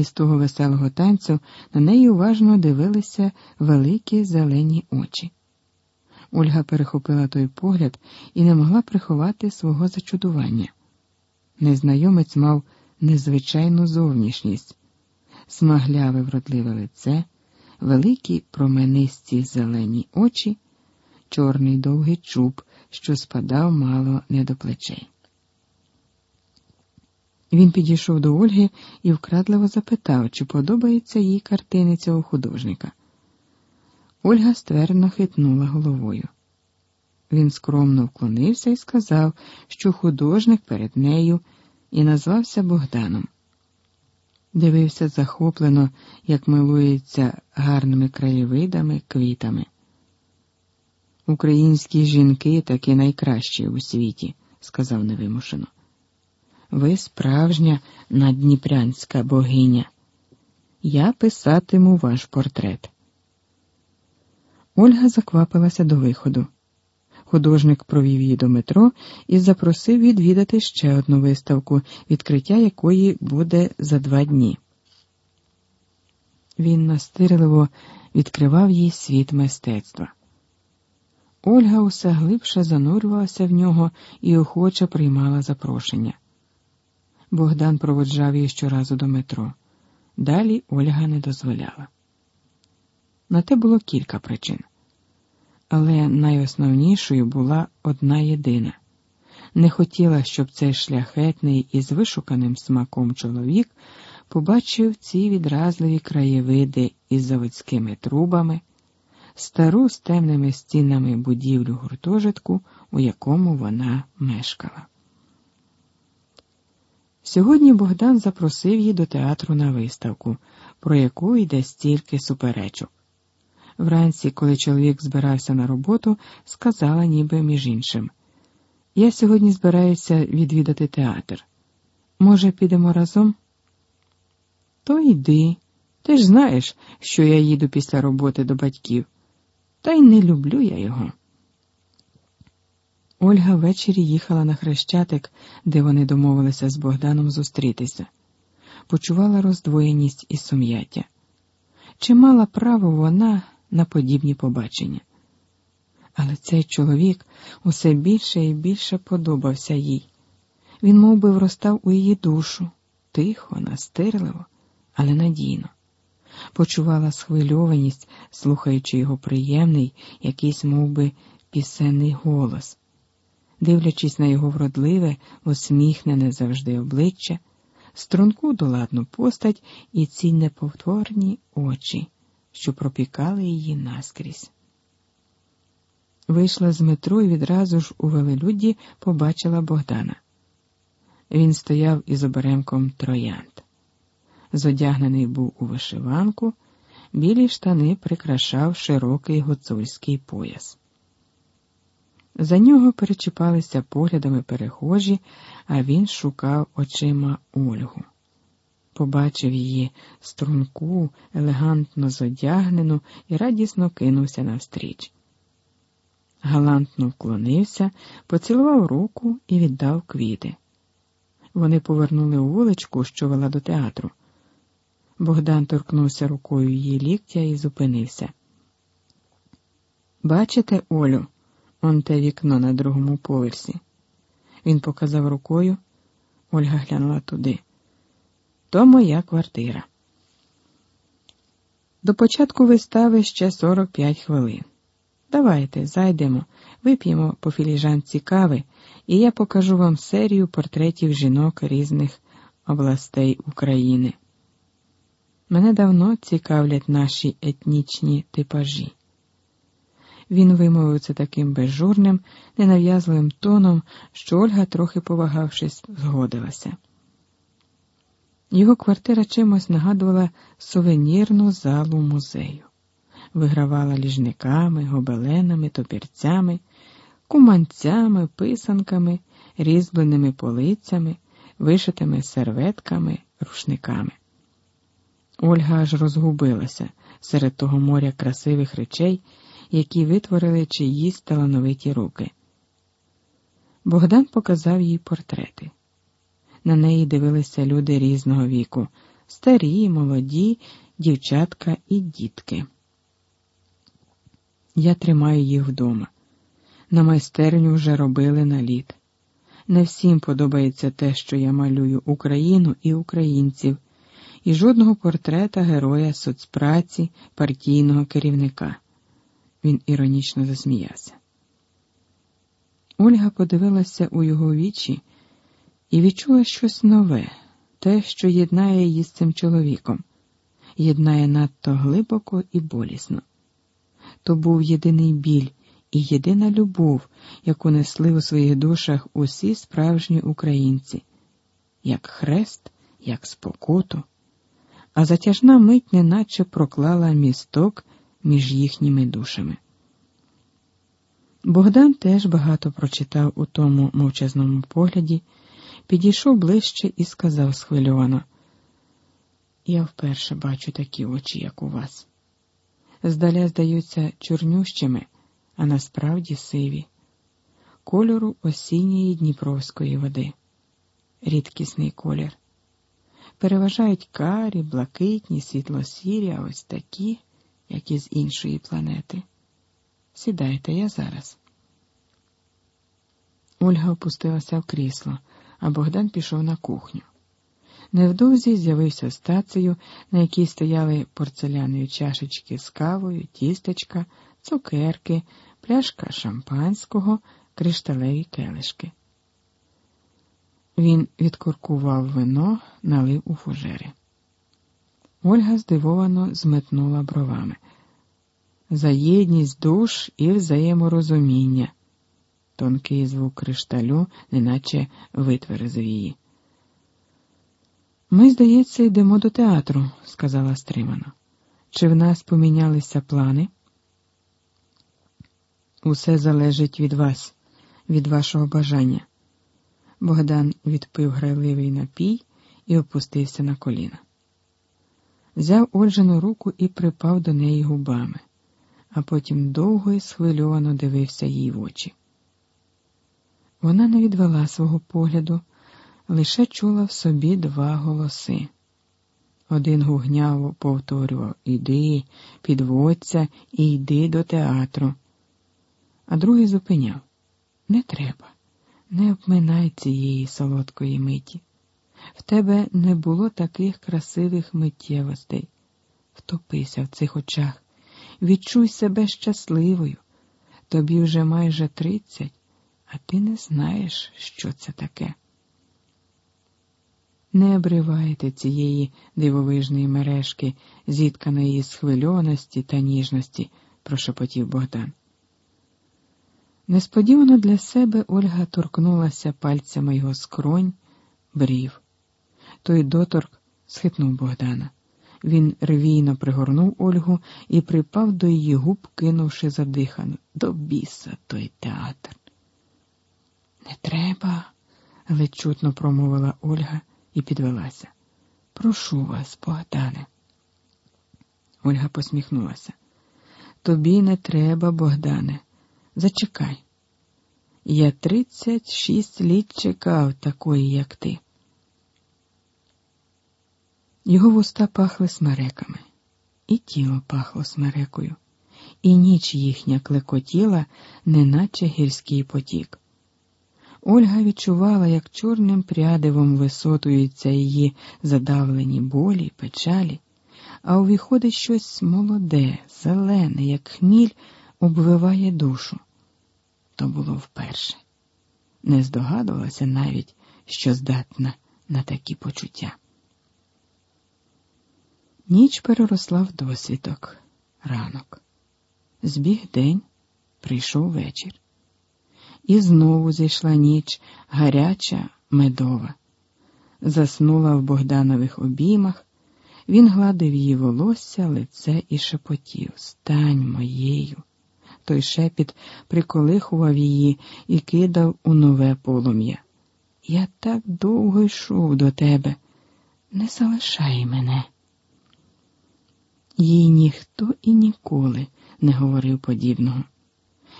Із того веселого танцю на неї уважно дивилися великі зелені очі. Ольга перехопила той погляд і не могла приховати свого зачудування. Незнайомець мав незвичайну зовнішність, смагляве вродливе лице, великі променисті зелені очі, чорний довгий чуб, що спадав мало не до плечей. Він підійшов до Ольги і вкрадливо запитав, чи подобається їй картини цього художника. Ольга ствердно хитнула головою. Він скромно вклонився і сказав, що художник перед нею і назвався Богданом. Дивився захоплено, як милується гарними краєвидами, квітами. Українські жінки такі найкращі у світі, сказав невимушено. Ви справжня надніпрянська богиня. Я писатиму ваш портрет. Ольга заквапилася до виходу. Художник провів її до метро і запросив відвідати ще одну виставку, відкриття якої буде за два дні. Він настирливо відкривав їй світ мистецтва. Ольга усе глибше занурювалася в нього і охоче приймала запрошення. Богдан проводжав її щоразу до метро. Далі Ольга не дозволяла. На те було кілька причин. Але найосновнішою була одна єдина не хотіла, щоб цей шляхетний із вишуканим смаком чоловік побачив ці відразливі краєвиди із заводськими трубами, стару з темними стінами будівлю гуртожитку, у якому вона мешкала. Сьогодні Богдан запросив її до театру на виставку, про яку йде стільки суперечок. Вранці, коли чоловік збирався на роботу, сказала ніби між іншим. Я сьогодні збираюся відвідати театр. Може, підемо разом? То йди. Ти ж знаєш, що я їду після роботи до батьків, та й не люблю я його. Ольга ввечері їхала на хрещатик, де вони домовилися з Богданом зустрітися, почувала роздвоєність і сум'яття. Чи мала право вона на подібні побачення? Але цей чоловік усе більше і більше подобався їй. Він мов би, вростав у її душу, тихо, настирливо, але надійно. Почувала схвильованість, слухаючи його приємний, якийсь мов би, пісенний голос дивлячись на його вродливе, усміхнене завжди обличчя, струнку доладну постать і ці неповторні очі, що пропікали її наскрізь. Вийшла з метро і відразу ж у велелюдді побачила Богдана. Він стояв із оберемком троянд. Зодягнений був у вишиванку, білі штани прикрашав широкий гуцульський пояс. За нього перечіпалися поглядами перехожі, а він шукав очима Ольгу. Побачив її струнку, елегантно зодягнену і радісно кинувся навстріч. Галантно вклонився, поцілував руку і віддав квіти. Вони повернули вуличку, що вела до театру. Богдан торкнувся рукою її ліктя і зупинився. Бачите, Олю? Он те вікно на другому поверсі. Він показав рукою, Ольга глянула туди. То моя квартира. До початку вистави ще 45 хвилин. Давайте зайдемо, вип'ємо по філіжанці кави, і я покажу вам серію портретів жінок різних областей України. Мене давно цікавлять наші етнічні типажі. Він вимовив це таким безжурним, ненав'язливим тоном, що Ольга, трохи повагавшись, згодилася. Його квартира чимось нагадувала сувенірну залу музею, вигравала ліжниками, гобеленами, топірцями, куманцями, писанками, різьбленими полицями, вишитими серветками, рушниками. Ольга аж розгубилася серед того моря красивих речей які витворили чиїсь талановиті руки. Богдан показав їй портрети. На неї дивилися люди різного віку, старі, молоді, дівчатка і дітки. Я тримаю їх вдома. На майстерню вже робили наліт. Не всім подобається те, що я малюю Україну і українців, і жодного портрета героя соцпраці, партійного керівника. Він іронічно засміявся. Ольга подивилася у його вічі і відчула щось нове, те, що єднає її з цим чоловіком, єднає надто глибоко і болісно. То був єдиний біль і єдина любов, яку несли у своїх душах усі справжні українці, як хрест, як спокуту, а затяжна мить неначе проклала місток між їхніми душами. Богдан теж багато прочитав у тому мовчазному погляді, підійшов ближче і сказав схвильовано: Я вперше бачу такі очі, як у вас. Здаля здаються чорнющими, а насправді сиві, кольору осінньої Дніпровської води, рідкісний колір. Переважають карі, блакитні, світло-сірі, а ось такі, як із іншої планети. Сідайте я зараз. Ольга опустилася в крісло, а Богдан пішов на кухню. Невдовзі з'явився стацею, на якій стояли порцелянові чашечки з кавою, тістечка, цукерки, пляшка шампанського, кришталеві келишки. Він відкуркував вино, налив у фужери. Ольга здивовано зметнула бровами. За єдність душ і взаєморозуміння. Тонкий звук кришталю, неначе витверезив її. Ми, здається, йдемо до театру, сказала стримано. Чи в нас помінялися плани? Усе залежить від вас, від вашого бажання. Богдан відпив грайливий напій і опустився на коліна. Взяв Ольжину руку і припав до неї губами, а потім довго і схвильовано дивився їй в очі. Вона не відвела свого погляду, лише чула в собі два голоси. Один гугняво повторював Іди, підводься і йди до театру а другий зупиняв не треба, не обминай цієї солодкої миті. В тебе не було таких красивих миттєвостей. Втопися в цих очах, відчуй себе щасливою. Тобі вже майже тридцять, а ти не знаєш, що це таке. Не обривайте цієї дивовижної мережки, зітканої з хвильоності та ніжності, прошепотів Богдан. Несподівано для себе Ольга торкнулася пальцями його скронь, брів. Той доторк схитнув Богдана. Він ревійно пригорнув Ольгу і припав до її губ, кинувши задихану. До біса той театр. Не треба, ледь чутно промовила Ольга і підвелася. Прошу вас, Богдане. Ольга посміхнулася. Тобі не треба, Богдане. Зачекай. Я тридцять шість літ чекав такої, як ти. Його вуста пахли смереками, і тіло пахло смерекою, і ніч їхня клекотіла, неначе гірський потік. Ольга відчувала, як чорним прядивом висотуються її задавлені болі, печалі, а увіходить щось молоде, зелене, як хміль обвиває душу. То було вперше. Не здогадувалася навіть, що здатна на такі почуття. Ніч переросла в досвідок, ранок. Збіг день, прийшов вечір. І знову зійшла ніч гаряча, медова. Заснула в Богданових обіймах, він гладив її волосся, лице і шепотів Стань моєю той шепіт приколихував її і кидав у нове полум'я. Я так довго йшов до тебе, не залишай мене. Їй ніхто і ніколи не говорив подібного.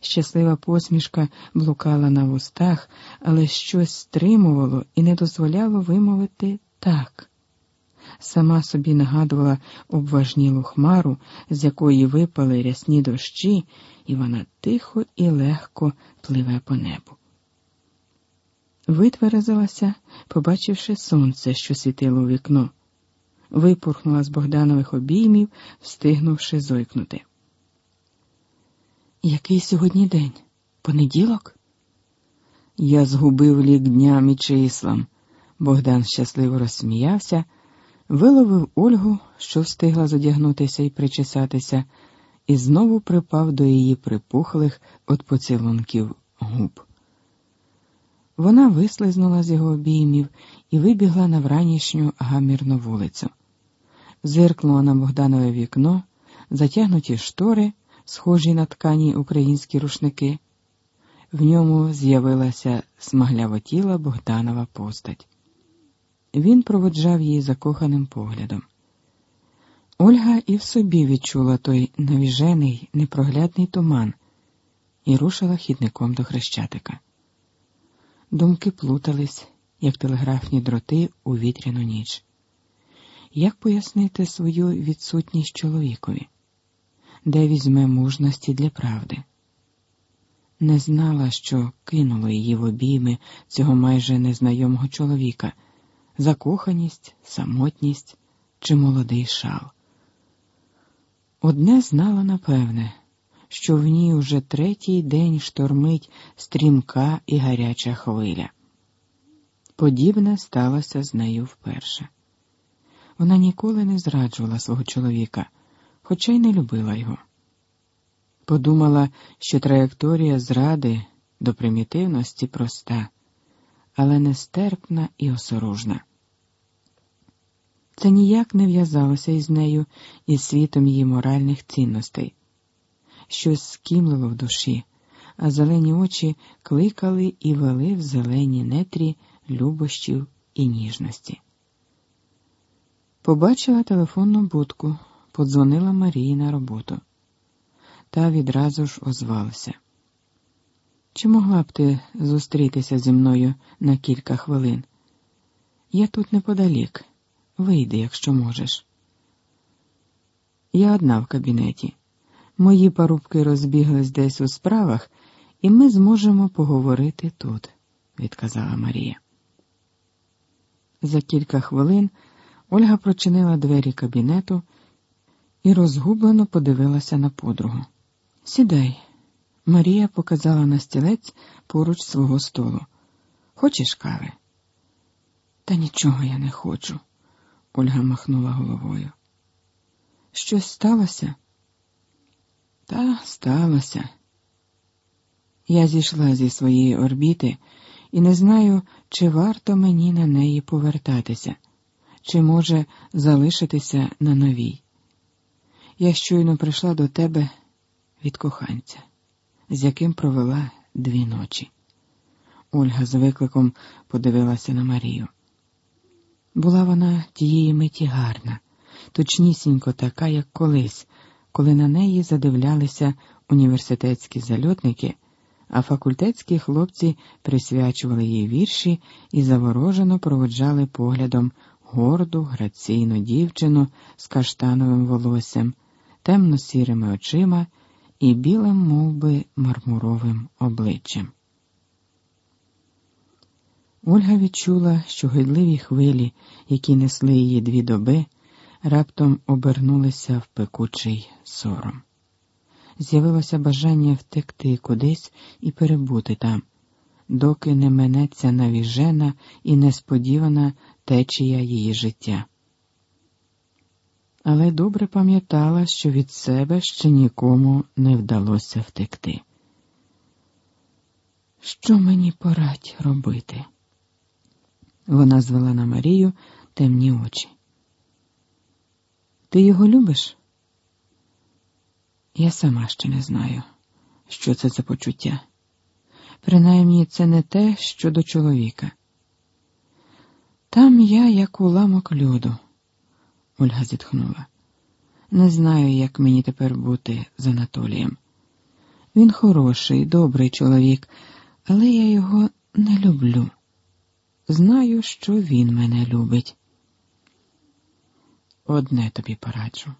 Щаслива посмішка блукала на вустах, але щось стримувало і не дозволяло вимовити так. сама собі нагадувала обважнілу хмару, з якої випали рясні дощі, і вона тихо і легко пливе по небу. Витверезилася, побачивши сонце, що світило у вікно, випорхнула з Богданових обіймів, встигнувши зойкнути. Який сьогодні день? Понеділок? Я згубив лік дням і числам. Богдан щасливо розсміявся, виловив Ольгу, що встигла задягнутися і причесатися, і знову припав до її припухлих от поцілунків губ. Вона вислизнула з його обіймів і вибігла на вранішню гамірну вулицю. Зиркнула на Богданове вікно, затягнуті штори, схожі на ткані українські рушники. В ньому з'явилася смаглявотіла Богданова постать. Він проводжав її закоханим поглядом. Ольга і в собі відчула той навіжений, непроглядний туман і рушила хідником до хрещатика. Думки плутались, як телеграфні дроти у вітряну ніч. Як пояснити свою відсутність чоловікові, де візьме мужності для правди? Не знала, що кинуло її в обійми цього майже незнайомого чоловіка, закоханість, самотність чи молодий шал. Одне знала напевне, що в ній уже третій день штормить стрімка і гаряча хвиля. Подібне сталося з нею вперше. Вона ніколи не зраджувала свого чоловіка, хоча й не любила його. Подумала, що траєкторія зради до примітивності проста, але нестерпна і осоружна. Це ніяк не в'язалося із нею і світом її моральних цінностей. Щось скімлило в душі, а зелені очі кликали і вели в зелені нетрі любощів і ніжності. Побачила телефонну будку, подзвонила Марії на роботу. Та відразу ж озвалася. Чи могла б ти зустрітися зі мною на кілька хвилин? Я тут неподалік. Вийди, якщо можеш. Я одна в кабінеті. Мої парубки розбіглись десь у справах, і ми зможемо поговорити тут, відказала Марія. За кілька хвилин Ольга прочинила двері кабінету і розгублено подивилася на подругу. Сідай, Марія показала на стілець поруч свого столу. Хочеш кави? Та нічого я не хочу. Ольга махнула головою. Щось сталося? Та сталося. Я зійшла зі своєї орбіти і не знаю, чи варто мені на неї повертатися, чи може залишитися на новій. Я щойно прийшла до тебе від коханця, з яким провела дві ночі. Ольга з викликом подивилася на Марію. Була вона тієї миті гарна, точнісінько така, як колись, коли на неї задивлялися університетські зальотники, а факультетські хлопці присвячували їй вірші і заворожено проводжали поглядом горду, граційну дівчину з каштановим волоссям, темно-сірими очима і білим, мов би, мармуровим обличчям. Ольга відчула, що гидливі хвилі, які несли її дві доби, раптом обернулися в пекучий сором. З'явилося бажання втекти кудись і перебути там, доки не минеться навіжена і несподівана течія її життя. Але добре пам'ятала, що від себе ще нікому не вдалося втекти. Що мені порадь робити? Вона звела на Марію темні очі. Ти його любиш? Я сама ще не знаю, що це за почуття. Принаймні це не те, що до чоловіка. Там я, як уламок льоду, Ольга зітхнула. Не знаю, як мені тепер бути з Анатолієм. Він хороший, добрий чоловік, але я його не люблю. Знаю, що він мене любить. Одне тобі пораджу.